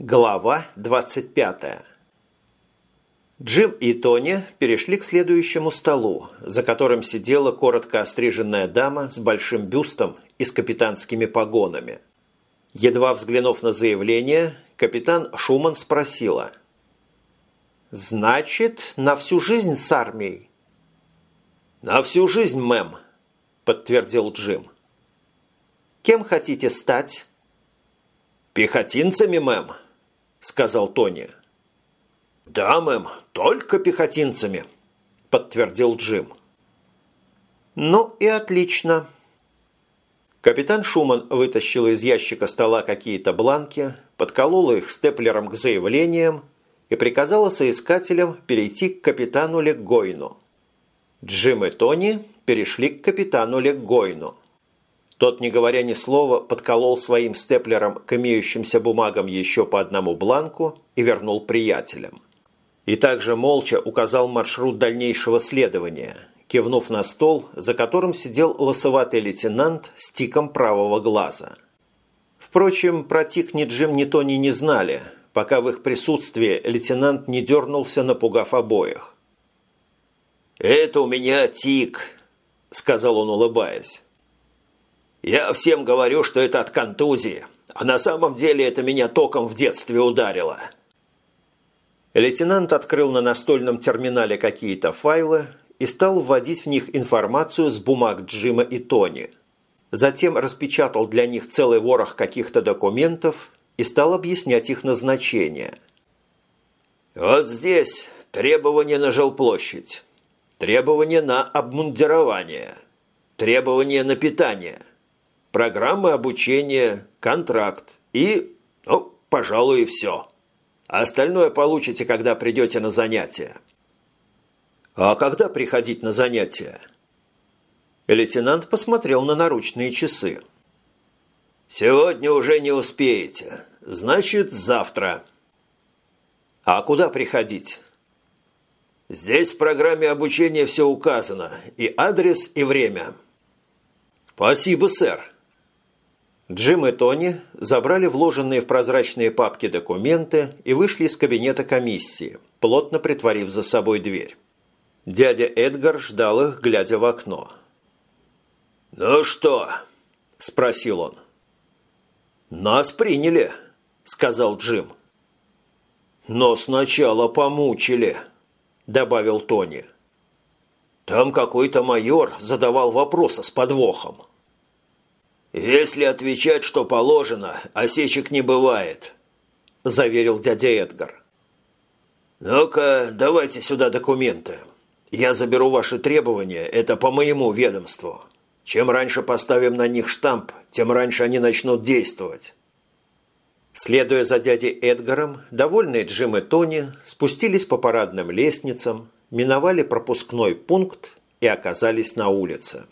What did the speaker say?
Глава 25 Джим и Тони перешли к следующему столу, за которым сидела коротко остриженная дама с большим бюстом и с капитанскими погонами. Едва взглянув на заявление, капитан Шуман спросила. «Значит, на всю жизнь с армией?» «На всю жизнь, мэм», – подтвердил Джим. «Кем хотите стать?» «Пехотинцами, мэм», – сказал Тони. «Да, мэм, только пехотинцами», – подтвердил Джим. «Ну и отлично». Капитан Шуман вытащил из ящика стола какие-то бланки, подколол их степлером к заявлениям и приказал соискателям перейти к капитану Легойну. Джим и Тони перешли к капитану Легойну. Тот, не говоря ни слова, подколол своим степлером к имеющимся бумагам еще по одному бланку и вернул приятелям. И также молча указал маршрут дальнейшего следования, кивнув на стол, за которым сидел лосоватый лейтенант с тиком правого глаза. Впрочем, про тик ни Джим, ни Тони не знали, пока в их присутствии лейтенант не дернулся, напугав обоих. «Это у меня тик», – сказал он, улыбаясь. Я всем говорю, что это от контузии, а на самом деле это меня током в детстве ударило». Лейтенант открыл на настольном терминале какие-то файлы и стал вводить в них информацию с бумаг Джима и Тони. Затем распечатал для них целый ворох каких-то документов и стал объяснять их назначение. «Вот здесь требования на жилплощадь, требования на обмундирование, требования на питание, программы обучения, контракт и, ну, пожалуй, и все. Остальное получите, когда придете на занятия. А когда приходить на занятия? Лейтенант посмотрел на наручные часы. «Сегодня уже не успеете. Значит, завтра». «А куда приходить?» «Здесь в программе обучения все указано. И адрес, и время». «Спасибо, сэр». Джим и Тони забрали вложенные в прозрачные папки документы и вышли из кабинета комиссии, плотно притворив за собой дверь. Дядя Эдгар ждал их, глядя в окно. «Ну что?» – спросил он. «Нас приняли», – сказал Джим. «Но сначала помучили», – добавил Тони. «Там какой-то майор задавал вопросы с подвохом». «Если отвечать, что положено, осечек не бывает», – заверил дядя Эдгар. «Ну-ка, давайте сюда документы. Я заберу ваши требования, это по моему ведомству. Чем раньше поставим на них штамп, тем раньше они начнут действовать». Следуя за дядей Эдгаром, довольные Джим и Тони спустились по парадным лестницам, миновали пропускной пункт и оказались на улице.